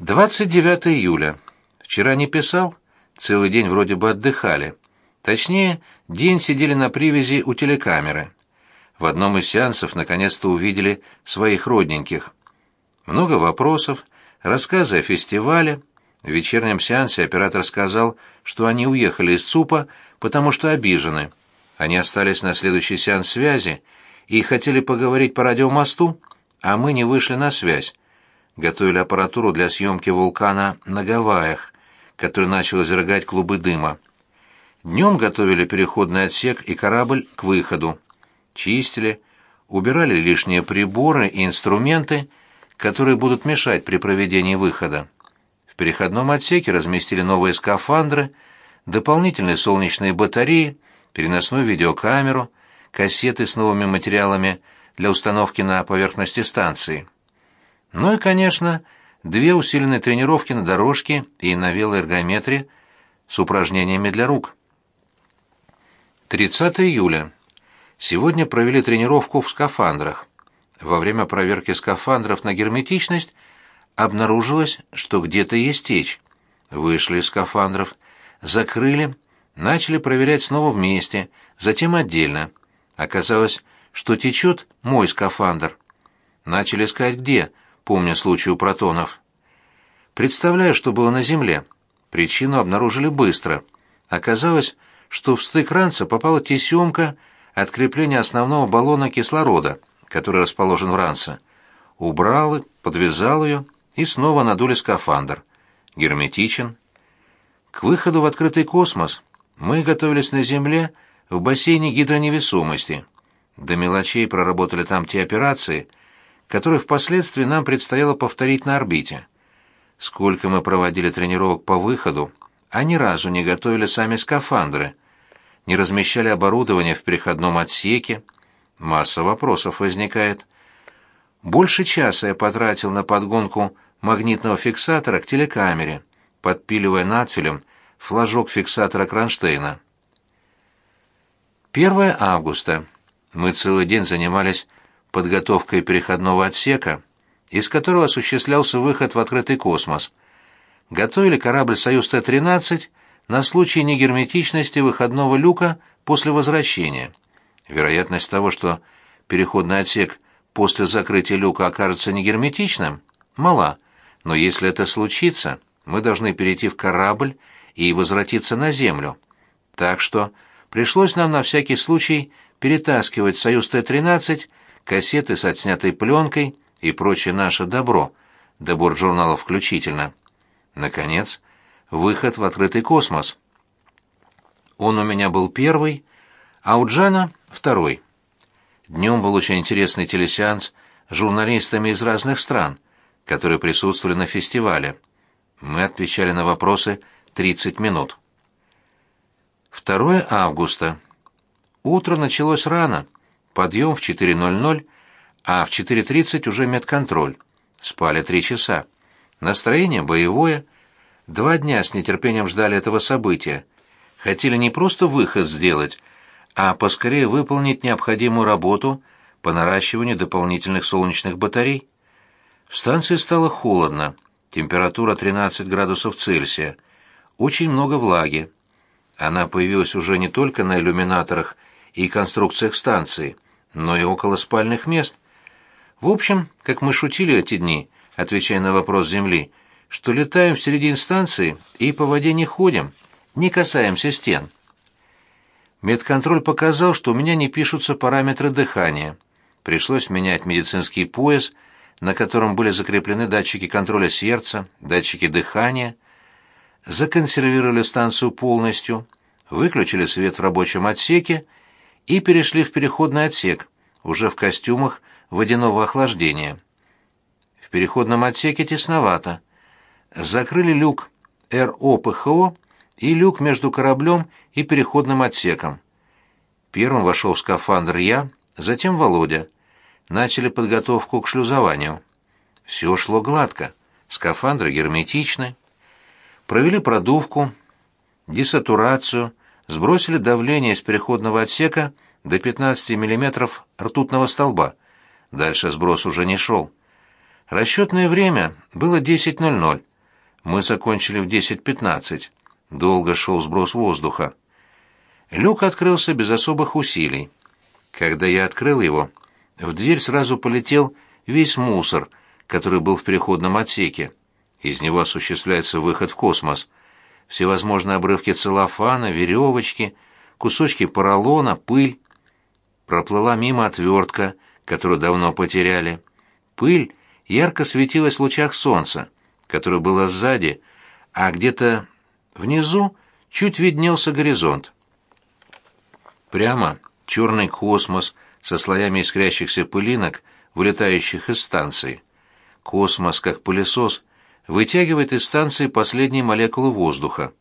29 июля. Вчера не писал, целый день вроде бы отдыхали. Точнее, день сидели на привязи у телекамеры. В одном из сеансов наконец-то увидели своих родненьких. Много вопросов, рассказы о фестивале. В вечернем сеансе оператор сказал, что они уехали из ЦУПа, потому что обижены. Они остались на следующий сеанс связи и хотели поговорить по радиомосту, а мы не вышли на связь готовили аппаратуру для съемки вулкана на Гавайях, который начал изрыгать клубы дыма. Днем готовили переходный отсек и корабль к выходу. Чистили, убирали лишние приборы и инструменты, которые будут мешать при проведении выхода. В переходном отсеке разместили новые скафандры, дополнительные солнечные батареи, переносную видеокамеру, кассеты с новыми материалами для установки на поверхности станции. Ну и, конечно, две усиленные тренировки на дорожке и на велоэргометре с упражнениями для рук. 30 июля. Сегодня провели тренировку в скафандрах. Во время проверки скафандров на герметичность обнаружилось, что где-то есть течь. Вышли из скафандров, закрыли, начали проверять снова вместе, затем отдельно. Оказалось, что течет мой скафандр. Начали искать где – помня случай у протонов. Представляю, что было на Земле. Причину обнаружили быстро. Оказалось, что в стык ранца попала тесемка от крепления основного баллона кислорода, который расположен в ранце. Убрал, подвязал ее и снова надули скафандр. Герметичен. К выходу в открытый космос мы готовились на Земле в бассейне гидроневесомости. До мелочей проработали там те операции — который впоследствии нам предстояло повторить на орбите. Сколько мы проводили тренировок по выходу, а ни разу не готовили сами скафандры, не размещали оборудование в переходном отсеке. Масса вопросов возникает. Больше часа я потратил на подгонку магнитного фиксатора к телекамере, подпиливая надфилем флажок фиксатора кронштейна. 1 августа. Мы целый день занимались подготовкой переходного отсека, из которого осуществлялся выход в открытый космос. Готовили корабль «Союз Т-13» на случай негерметичности выходного люка после возвращения. Вероятность того, что переходный отсек после закрытия люка окажется негерметичным, мала, но если это случится, мы должны перейти в корабль и возвратиться на Землю. Так что пришлось нам на всякий случай перетаскивать «Союз Т-13» кассеты с отснятой пленкой и прочее наше добро, добор журналов включительно. Наконец, выход в открытый космос. Он у меня был первый, а у Джана — второй. Днем был очень интересный телесеанс с журналистами из разных стран, которые присутствовали на фестивале. Мы отвечали на вопросы 30 минут. 2 августа. Утро началось рано подъем в 4.00, а в 4.30 уже медконтроль. Спали три часа. Настроение боевое. Два дня с нетерпением ждали этого события. Хотели не просто выход сделать, а поскорее выполнить необходимую работу по наращиванию дополнительных солнечных батарей. В станции стало холодно, температура 13 градусов Цельсия, очень много влаги. Она появилась уже не только на иллюминаторах и конструкциях станции, но и около спальных мест. В общем, как мы шутили эти дни, отвечая на вопрос Земли, что летаем в середине станции и по воде не ходим, не касаемся стен. Медконтроль показал, что у меня не пишутся параметры дыхания. Пришлось менять медицинский пояс, на котором были закреплены датчики контроля сердца, датчики дыхания. Законсервировали станцию полностью, выключили свет в рабочем отсеке и перешли в переходный отсек, уже в костюмах водяного охлаждения. В переходном отсеке тесновато. Закрыли люк РОПХО и люк между кораблем и переходным отсеком. Первым вошел в скафандр я, затем Володя. Начали подготовку к шлюзованию. Все шло гладко, скафандры герметичны. Провели продувку, десатурацию, сбросили давление из переходного отсека до 15 мм ртутного столба. Дальше сброс уже не шел. Расчетное время было 10.00. Мы закончили в 10.15. Долго шел сброс воздуха. Люк открылся без особых усилий. Когда я открыл его, в дверь сразу полетел весь мусор, который был в переходном отсеке. Из него осуществляется выход в космос. Всевозможные обрывки целлофана, веревочки, кусочки поролона, пыль. Проплыла мимо отвертка, которую давно потеряли. Пыль ярко светилась в лучах солнца, которое было сзади, а где-то внизу чуть виднелся горизонт. Прямо черный космос со слоями искрящихся пылинок, вылетающих из станции. Космос, как пылесос, вытягивает из станции последние молекулы воздуха.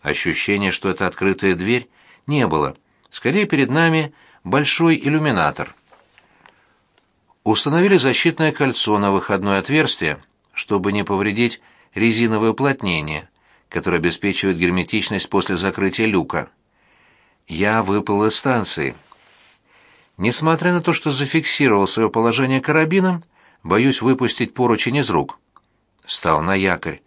Ощущения, что это открытая дверь, не было. Скорее перед нами большой иллюминатор. Установили защитное кольцо на выходное отверстие, чтобы не повредить резиновое уплотнение, которое обеспечивает герметичность после закрытия люка. Я выпал из станции. Несмотря на то, что зафиксировал свое положение карабином, боюсь выпустить поручень из рук. Стал на якорь.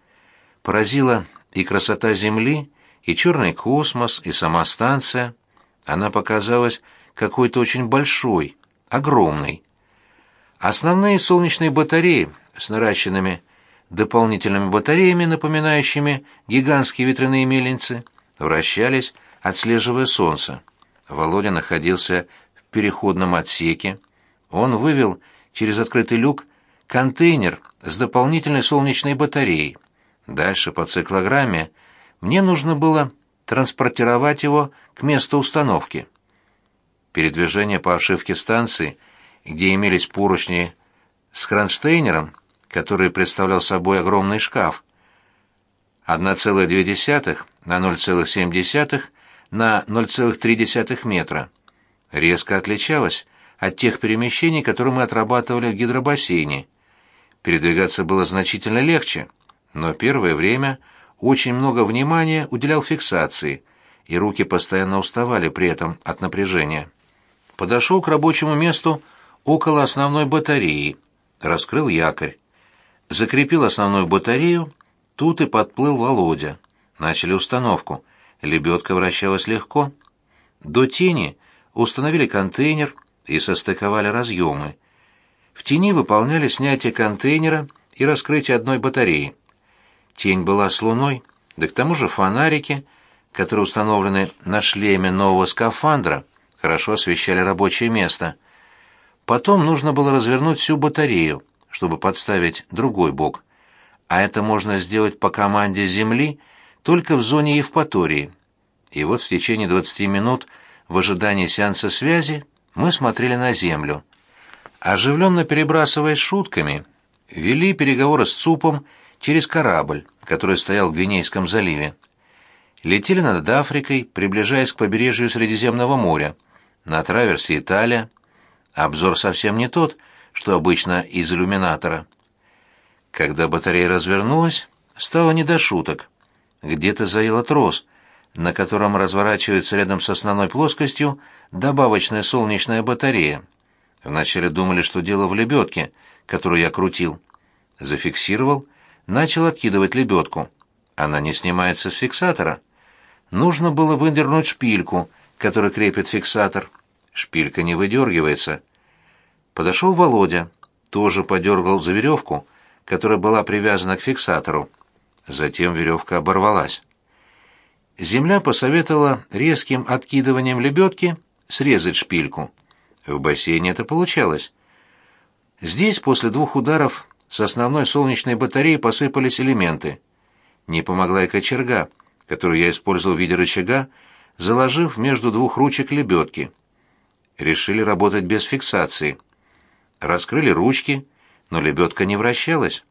Поразила и красота Земли, и черный космос, и сама станция. Она показалась какой-то очень большой, огромной. Основные солнечные батареи с наращенными дополнительными батареями, напоминающими гигантские ветряные мельницы, вращались, отслеживая солнце. Володя находился в переходном отсеке. Он вывел через открытый люк контейнер с дополнительной солнечной батареей. Дальше по циклограмме мне нужно было транспортировать его к месту установки. Передвижение по обшивке станции, где имелись поручни с кронштейнером, который представлял собой огромный шкаф, 1,2 на 0,7 на 0,3 метра, резко отличалось от тех перемещений, которые мы отрабатывали в гидробассейне. Передвигаться было значительно легче, но первое время очень много внимания уделял фиксации, и руки постоянно уставали при этом от напряжения. Подошел к рабочему месту около основной батареи, раскрыл якорь. Закрепил основную батарею, тут и подплыл Володя. Начали установку. Лебедка вращалась легко. До тени установили контейнер и состыковали разъемы. В тени выполняли снятие контейнера и раскрытие одной батареи. Тень была с луной, да к тому же фонарики, которые установлены на шлеме нового скафандра, хорошо освещали рабочее место. Потом нужно было развернуть всю батарею, чтобы подставить другой бок. А это можно сделать по команде Земли только в зоне Евпатории. И вот в течение 20 минут в ожидании сеанса связи мы смотрели на Землю. Оживленно перебрасываясь шутками, вели переговоры с ЦУПом через корабль, который стоял в Гвинейском заливе. Летели над Африкой, приближаясь к побережью Средиземного моря. На траверсе Италия. Обзор совсем не тот, что обычно из иллюминатора. Когда батарея развернулась, стало не до шуток. Где-то заело трос, на котором разворачивается рядом с основной плоскостью добавочная солнечная батарея. Вначале думали, что дело в лебедке, которую я крутил. Зафиксировал, начал откидывать лебедку. Она не снимается с фиксатора. Нужно было выдернуть шпильку, которая крепит фиксатор. Шпилька не выдергивается. Подошел Володя, тоже подергал за веревку, которая была привязана к фиксатору. Затем веревка оборвалась. Земля посоветовала резким откидыванием лебедки срезать шпильку. В бассейне это получалось. Здесь после двух ударов с основной солнечной батареи посыпались элементы. Не помогла и кочерга, которую я использовал в виде рычага, заложив между двух ручек лебедки. Решили работать без фиксации. Раскрыли ручки, но лебедка не вращалась.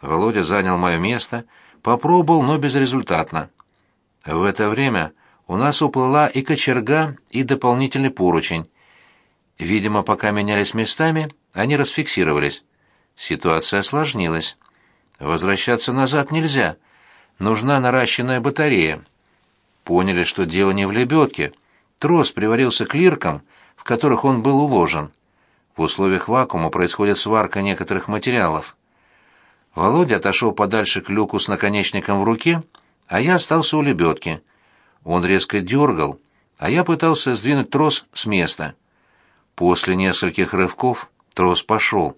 Володя занял мое место, попробовал, но безрезультатно. В это время у нас уплыла и кочерга, и дополнительный поручень. Видимо, пока менялись местами, они расфиксировались. Ситуация осложнилась. Возвращаться назад нельзя. Нужна наращенная батарея. Поняли, что дело не в лебедке. Трос приварился к лиркам, в которых он был уложен. В условиях вакуума происходит сварка некоторых материалов. Володя отошел подальше к люку с наконечником в руке, а я остался у лебедки. Он резко дергал, а я пытался сдвинуть трос с места. После нескольких рывков трос пошел.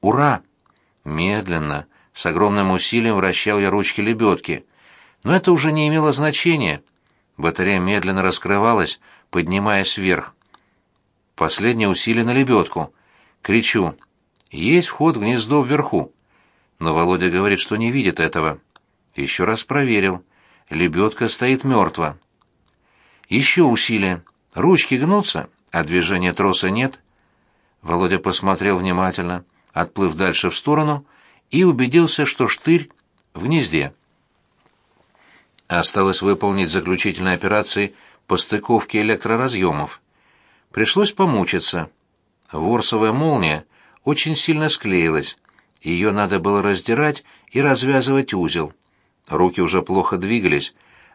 «Ура!» Медленно, с огромным усилием вращал я ручки лебедки. Но это уже не имело значения. Батарея медленно раскрывалась, поднимаясь вверх. Последнее усилие на лебедку. Кричу. «Есть вход в гнездо вверху». Но Володя говорит, что не видит этого. Еще раз проверил. Лебедка стоит мертво. Еще усилие. Ручки гнутся, а движения троса нет. Володя посмотрел внимательно, отплыв дальше в сторону, и убедился, что штырь в гнезде. Осталось выполнить заключительные операции по стыковке электроразъемов. Пришлось помучиться. Ворсовая молния очень сильно склеилась. Ее надо было раздирать и развязывать узел. Руки уже плохо двигались,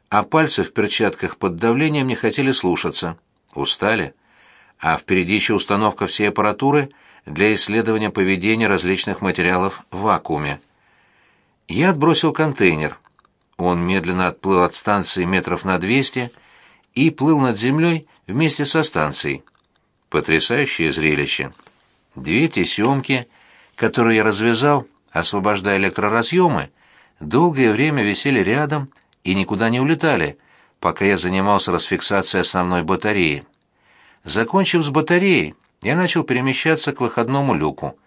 а пальцы в перчатках под давлением не хотели слушаться. Устали. А впереди еще установка всей аппаратуры для исследования поведения различных материалов в вакууме. Я отбросил контейнер. Он медленно отплыл от станции метров на двести и плыл над землей вместе со станцией. Потрясающее зрелище. Две тесемки, которые я развязал, освобождая электроразъемы, долгое время висели рядом и никуда не улетали, пока я занимался расфиксацией основной батареи. Закончив с батареей, я начал перемещаться к выходному люку.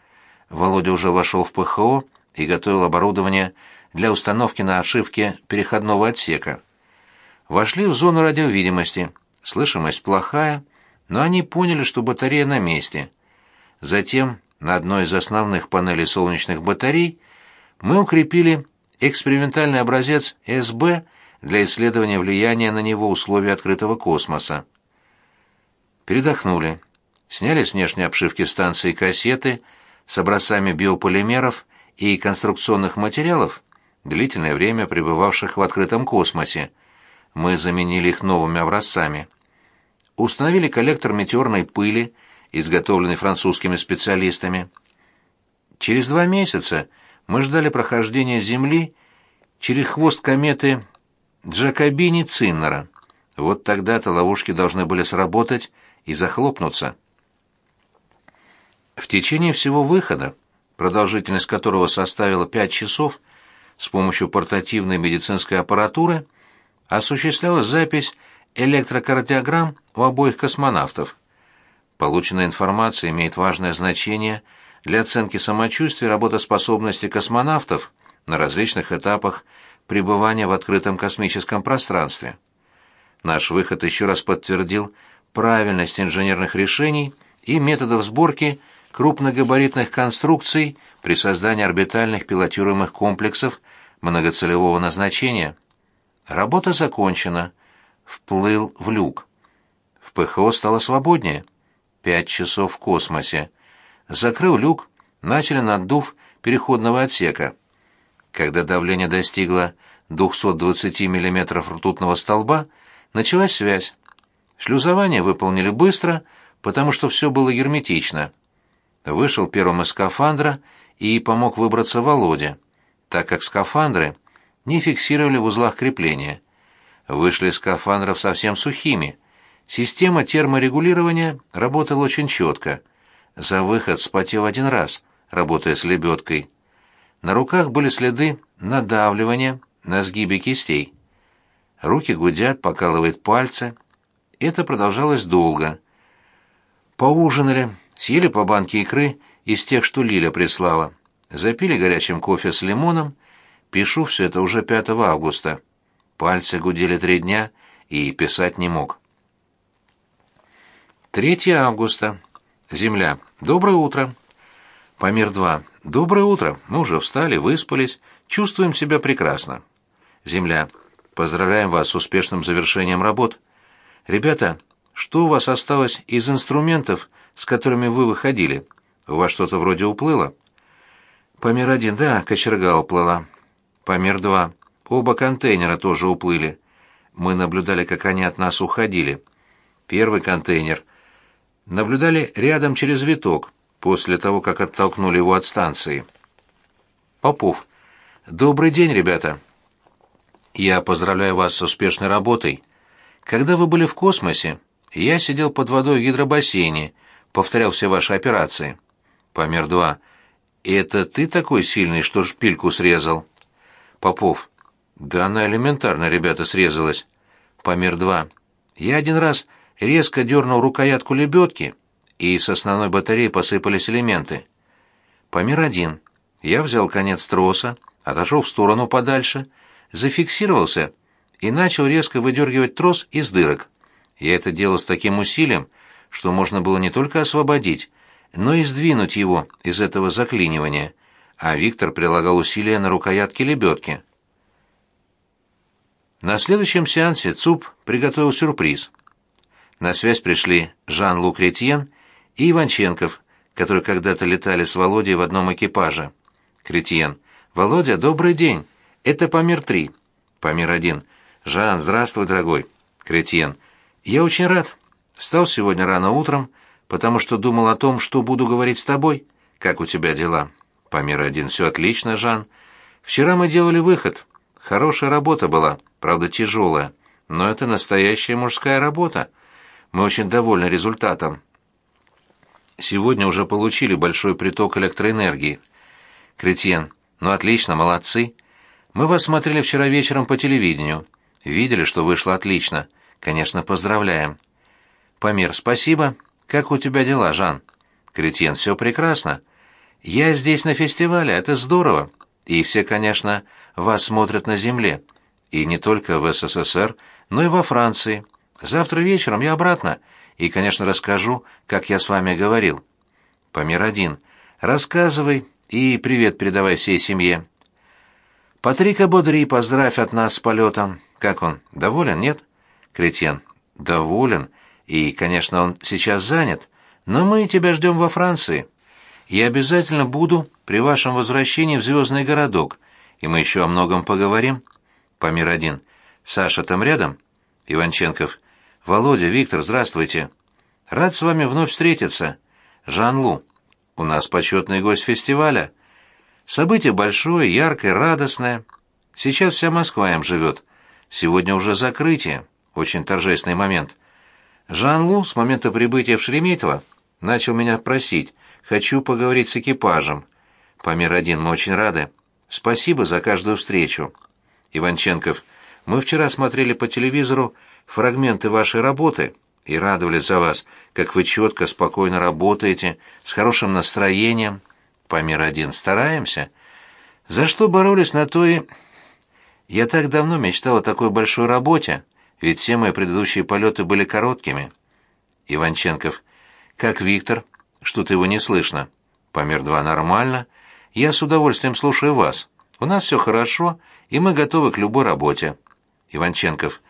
Володя уже вошел в ПХО и готовил оборудование для установки на ошибке переходного отсека. Вошли в зону радиовидимости. Слышимость плохая, но они поняли, что батарея на месте. Затем на одной из основных панелей солнечных батарей мы укрепили экспериментальный образец СБ для исследования влияния на него условий открытого космоса. Передохнули. Сняли с внешней обшивки станции кассеты с образцами биополимеров и конструкционных материалов, длительное время пребывавших в открытом космосе. Мы заменили их новыми образцами. Установили коллектор метеорной пыли, изготовленный французскими специалистами. Через два месяца мы ждали прохождения Земли через хвост кометы Джакобини-Циннера. Вот тогда-то ловушки должны были сработать и захлопнуться. В течение всего выхода, продолжительность которого составила пять часов, с помощью портативной медицинской аппаратуры осуществлялась запись электрокардиограмм у обоих космонавтов. Полученная информация имеет важное значение для оценки самочувствия и работоспособности космонавтов на различных этапах пребывания в открытом космическом пространстве. Наш выход еще раз подтвердил правильность инженерных решений и методов сборки крупногабаритных конструкций при создании орбитальных пилотируемых комплексов многоцелевого назначения. Работа закончена. Вплыл в люк. В ПХО стало свободнее. Пять часов в космосе. Закрыл люк, начали наддув переходного отсека. Когда давление достигло 220 мм ртутного столба, началась связь. Шлюзование выполнили быстро, потому что все было герметично. Вышел первым из скафандра и помог выбраться Володе, так как скафандры не фиксировали в узлах крепления. Вышли из скафандров совсем сухими. Система терморегулирования работала очень четко. За выход спотел один раз, работая с лебедкой. На руках были следы надавливания на сгибе кистей. Руки гудят, покалывает пальцы. Это продолжалось долго. Поужинали, съели по банке икры из тех, что Лиля прислала. Запили горячим кофе с лимоном. Пишу все это уже 5 августа. Пальцы гудели три дня, и писать не мог. 3 августа. Земля. Доброе утро. Памир-2. Доброе утро. Мы уже встали, выспались, чувствуем себя прекрасно. Земля. Поздравляем вас с успешным завершением работ. Ребята, что у вас осталось из инструментов, с которыми вы выходили? У вас что-то вроде уплыло? Памир один, да, кочерга уплыла. Памир два. Оба контейнера тоже уплыли. Мы наблюдали, как они от нас уходили. Первый контейнер наблюдали рядом через виток, после того, как оттолкнули его от станции. Попов. Добрый день, ребята. Я поздравляю вас с успешной работой. Когда вы были в космосе, я сидел под водой в гидробассейне, повторял все ваши операции. Помер 2. Это ты такой сильный, что шпильку срезал? Попов. Да она элементарно, ребята, срезалась. Помер 2. Я один раз резко дернул рукоятку лебедки, и с основной батареи посыпались элементы. Помер 1. Я взял конец троса, отошел в сторону подальше, зафиксировался и начал резко выдергивать трос из дырок. Я это делал с таким усилием, что можно было не только освободить, но и сдвинуть его из этого заклинивания, а Виктор прилагал усилия на рукоятке лебедки. На следующем сеансе ЦУП приготовил сюрприз. На связь пришли Жан-Лук Ретьен и Иванченков, которые когда-то летали с Володей в одном экипаже. Кретьен. «Володя, добрый день. Это Памир-3». Памир-1. «Жан, здравствуй, дорогой». Кретьен. «Я очень рад. Встал сегодня рано утром, потому что думал о том, что буду говорить с тобой. Как у тебя дела?» Памир-1. «Все отлично, Жан. Вчера мы делали выход. Хорошая работа была, правда тяжелая, но это настоящая мужская работа. Мы очень довольны результатом. Сегодня уже получили большой приток электроэнергии. Кретьен, ну отлично, молодцы. Мы вас смотрели вчера вечером по телевидению. Видели, что вышло отлично. Конечно, поздравляем. Памир, спасибо. Как у тебя дела, Жан? Кретьен, все прекрасно. Я здесь на фестивале, это здорово. И все, конечно, вас смотрят на земле. И не только в СССР, но и во Франции. Завтра вечером я обратно, и, конечно, расскажу, как я с вами говорил. Памир один. Рассказывай и привет передавай всей семье. Патрика Бодри, поздравь от нас с полетом. Как он, доволен, нет? Кретьен. Доволен. И, конечно, он сейчас занят. Но мы тебя ждем во Франции. Я обязательно буду при вашем возвращении в Звездный городок, и мы еще о многом поговорим. Памир один. Саша там рядом? Иванченков. Володя, Виктор, здравствуйте. Рад с вами вновь встретиться. Жан-Лу. У нас почетный гость фестиваля. Событие большое, яркое, радостное. Сейчас вся Москва им живет. Сегодня уже закрытие. Очень торжественный момент. Жан-Лу с момента прибытия в Шереметьево начал меня просить. Хочу поговорить с экипажем. Помер один, мы очень рады. Спасибо за каждую встречу. Иванченков. Мы вчера смотрели по телевизору фрагменты вашей работы и радовались за вас, как вы четко, спокойно работаете, с хорошим настроением. Помер один. Стараемся. За что боролись, на то и... Я так давно мечтал о такой большой работе, ведь все мои предыдущие полеты были короткими. Иванченков. Как Виктор? Что-то его не слышно. Помер два. Нормально. Я с удовольствием слушаю вас. У нас все хорошо, и мы готовы к любой работе. Иванченков.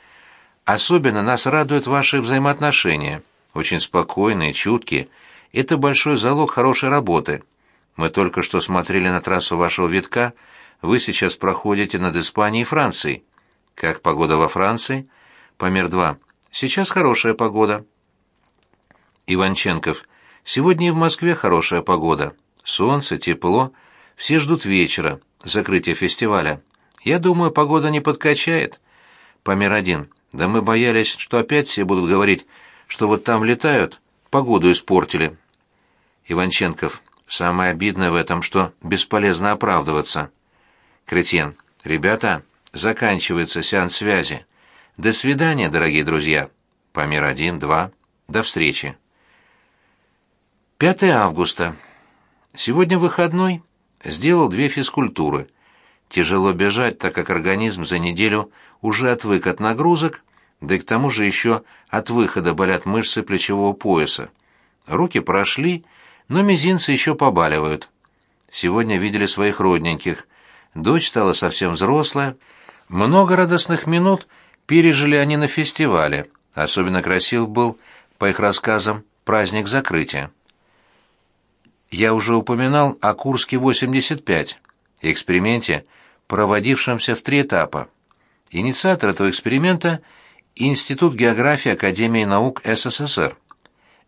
Особенно нас радуют ваши взаимоотношения. Очень спокойные, чуткие. Это большой залог хорошей работы. Мы только что смотрели на трассу вашего витка. Вы сейчас проходите над Испанией и Францией. Как погода во Франции? Помер 2. Сейчас хорошая погода. Иванченков. Сегодня и в Москве хорошая погода. Солнце, тепло. Все ждут вечера, закрытия фестиваля. Я думаю, погода не подкачает. Помер 1. Да мы боялись, что опять все будут говорить, что вот там летают, погоду испортили. Иванченков. Самое обидное в этом, что бесполезно оправдываться. Кретьен. Ребята, заканчивается сеанс связи. До свидания, дорогие друзья. Помер один, два. До встречи. 5 августа. Сегодня выходной. Сделал две физкультуры. Тяжело бежать, так как организм за неделю уже отвык от нагрузок, да и к тому же еще от выхода болят мышцы плечевого пояса. Руки прошли, но мизинцы еще побаливают. Сегодня видели своих родненьких. Дочь стала совсем взрослая. Много радостных минут пережили они на фестивале. Особенно красив был, по их рассказам, праздник закрытия. Я уже упоминал о Курске-85, эксперименте, проводившемся в три этапа. Инициатор этого эксперимента – Институт географии Академии наук СССР.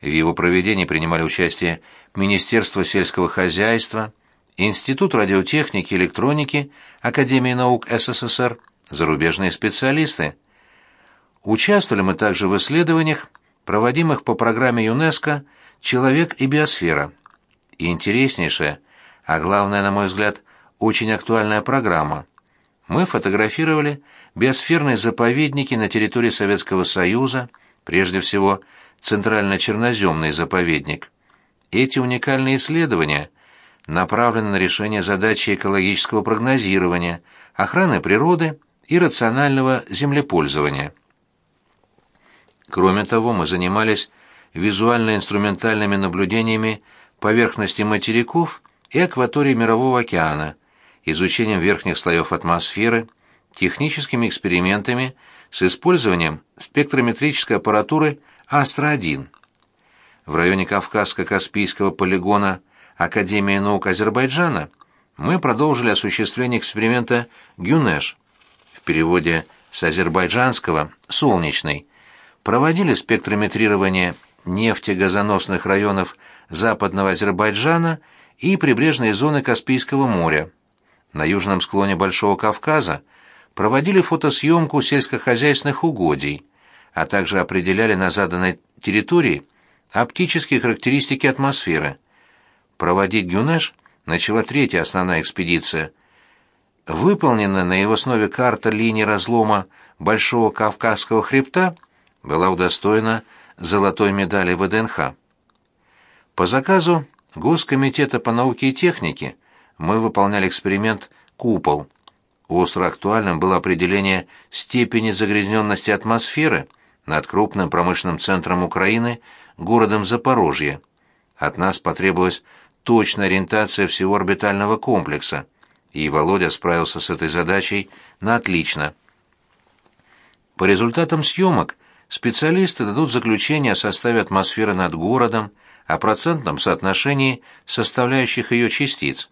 В его проведении принимали участие Министерство сельского хозяйства, Институт радиотехники и электроники Академии наук СССР, зарубежные специалисты. Участвовали мы также в исследованиях, проводимых по программе ЮНЕСКО «Человек и биосфера». И интереснейшая, а главное, на мой взгляд, очень актуальная программа. Мы фотографировали биосферные заповедники на территории Советского Союза, прежде всего Центрально-Черноземный заповедник. Эти уникальные исследования направлены на решение задачи экологического прогнозирования, охраны природы и рационального землепользования. Кроме того, мы занимались визуально-инструментальными наблюдениями поверхности материков и акватории Мирового океана, изучением верхних слоев атмосферы, техническими экспериментами с использованием спектрометрической аппаратуры «Астра-1». В районе Кавказско-Каспийского полигона Академии наук Азербайджана мы продолжили осуществление эксперимента «Гюнеш» в переводе с азербайджанского «солнечный», проводили спектрометрирование нефтегазоносных районов западного Азербайджана и прибрежной зоны Каспийского моря. На южном склоне Большого Кавказа проводили фотосъемку сельскохозяйственных угодий, а также определяли на заданной территории оптические характеристики атмосферы. Проводить Гюнеш начала третья основная экспедиция. Выполненная на его основе карта линии разлома Большого Кавказского хребта была удостоена золотой медали ВДНХ. По заказу Госкомитета по науке и технике мы выполняли эксперимент «Купол». Остро актуальным было определение степени загрязненности атмосферы над крупным промышленным центром Украины, городом Запорожье. От нас потребовалась точная ориентация всего орбитального комплекса, и Володя справился с этой задачей на отлично. По результатам съемок специалисты дадут заключение о составе атмосферы над городом, о процентном соотношении составляющих ее частиц.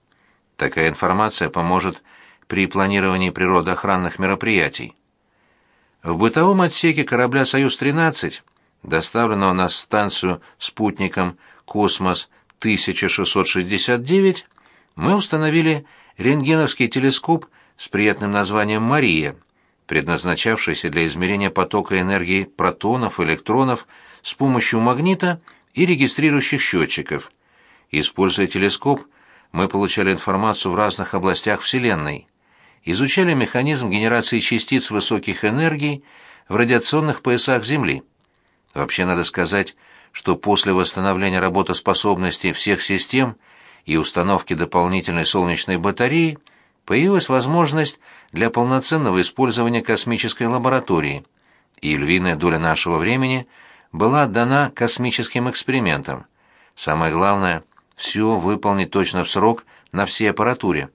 Такая информация поможет при планировании природоохранных мероприятий. В бытовом отсеке корабля «Союз-13», доставленного на станцию спутником «Космос-1669», мы установили рентгеновский телескоп с приятным названием «Мария», предназначавшийся для измерения потока энергии протонов, электронов с помощью магнита и регистрирующих счетчиков. Используя телескоп, мы получали информацию в разных областях Вселенной. Изучали механизм генерации частиц высоких энергий в радиационных поясах Земли. Вообще надо сказать, что после восстановления работоспособности всех систем и установки дополнительной солнечной батареи появилась возможность для полноценного использования космической лаборатории, и львиная доля нашего времени была отдана космическим экспериментам. Самое главное — все выполнить точно в срок на всей аппаратуре.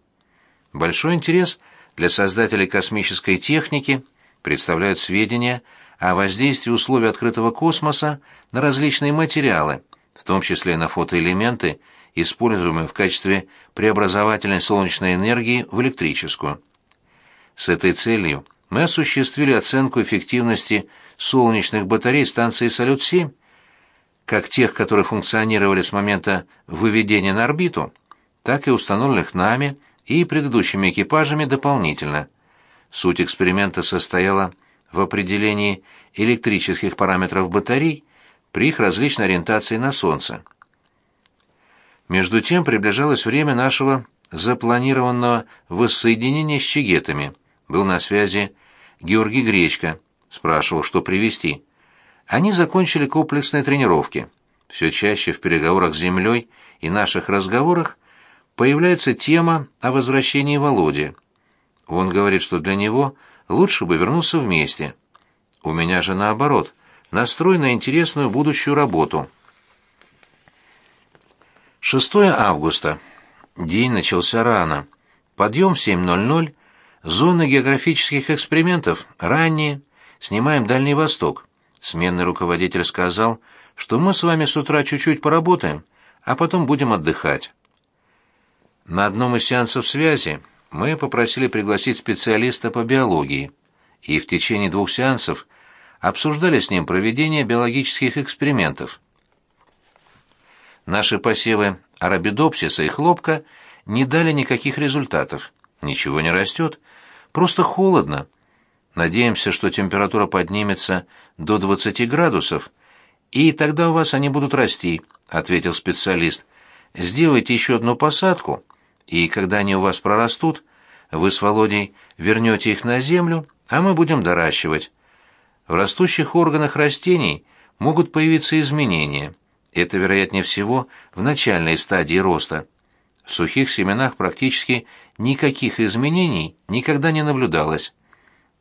Большой интерес для создателей космической техники представляют сведения о воздействии условий открытого космоса на различные материалы, в том числе на фотоэлементы, используемые в качестве преобразовательной солнечной энергии в электрическую. С этой целью мы осуществили оценку эффективности солнечных батарей станции «Салют-7», как тех, которые функционировали с момента выведения на орбиту, так и установленных нами и предыдущими экипажами дополнительно. Суть эксперимента состояла в определении электрических параметров батарей при их различной ориентации на Солнце. Между тем приближалось время нашего запланированного воссоединения с чигетами. Был на связи Георгий Гречка, спрашивал, что привезти. Они закончили комплексные тренировки. Все чаще в переговорах с Землей и наших разговорах появляется тема о возвращении Володи. Он говорит, что для него лучше бы вернуться вместе. У меня же наоборот, настрой на интересную будущую работу. 6 августа. День начался рано. Подъем в 7.00. Зоны географических экспериментов ранние. Снимаем Дальний Восток. Сменный руководитель сказал, что мы с вами с утра чуть-чуть поработаем, а потом будем отдыхать. На одном из сеансов связи мы попросили пригласить специалиста по биологии, и в течение двух сеансов обсуждали с ним проведение биологических экспериментов. Наши посевы арабидопсиса и хлопка не дали никаких результатов. Ничего не растет. Просто холодно. Надеемся, что температура поднимется до 20 градусов, и тогда у вас они будут расти, ответил специалист. Сделайте еще одну посадку, и когда они у вас прорастут, вы с Володей вернете их на землю, а мы будем доращивать. В растущих органах растений могут появиться изменения. Это, вероятнее всего, в начальной стадии роста. В сухих семенах практически никаких изменений никогда не наблюдалось.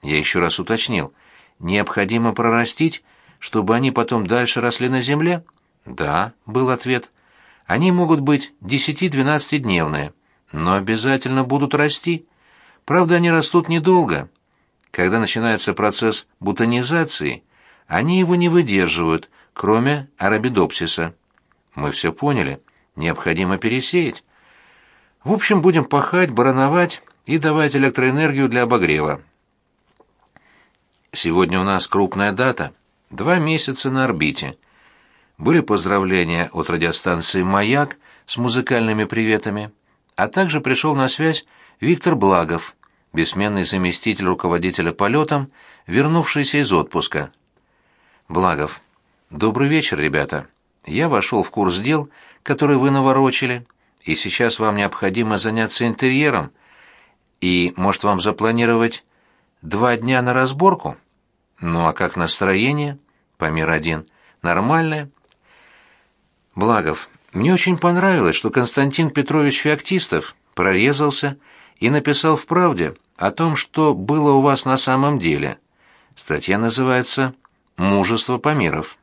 Я еще раз уточнил. Необходимо прорастить, чтобы они потом дальше росли на земле? Да, был ответ. Они могут быть 10-12-дневные, но обязательно будут расти. Правда, они растут недолго. Когда начинается процесс бутонизации, они его не выдерживают, кроме арабидопсиса. Мы все поняли. Необходимо пересеять. В общем, будем пахать, барановать и давать электроэнергию для обогрева. Сегодня у нас крупная дата. Два месяца на орбите. Были поздравления от радиостанции «Маяк» с музыкальными приветами, а также пришел на связь Виктор Благов, бессменный заместитель руководителя полетом, вернувшийся из отпуска. Благов. Добрый вечер, ребята. Я вошел в курс дел, который вы наворочили, и сейчас вам необходимо заняться интерьером. И, может, вам запланировать два дня на разборку? Ну а как настроение? Помер один. Нормальное? Благов. Мне очень понравилось, что Константин Петрович Феоктистов прорезался и написал в «Правде» о том, что было у вас на самом деле. Статья называется «Мужество Памиров».